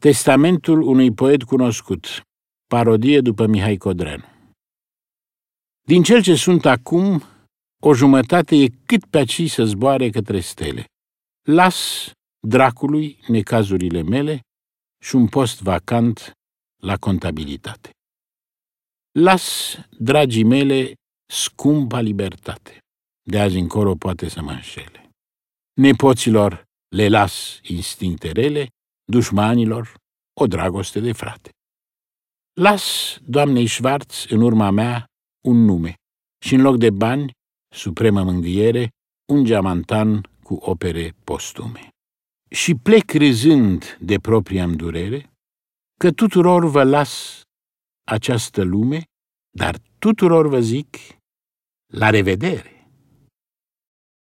Testamentul unui poet cunoscut. Parodie după Mihai Codreanu. Din cel ce sunt acum, o jumătate e cât pe aci să zboare către stele. Las dracului necazurile mele și un post vacant la contabilitate. Las, dragii mele, scumpa libertate. De azi încolo poate să mă înșele. Nepoților le las instincte rele, dușmanilor o dragoste de frate. Las doamnei Schwarz în urma mea un nume și în loc de bani, supremă mângâiere, un geamantan cu opere postume. Și plec râzând de propria durere, că tuturor vă las această lume, dar tuturor vă zic la revedere!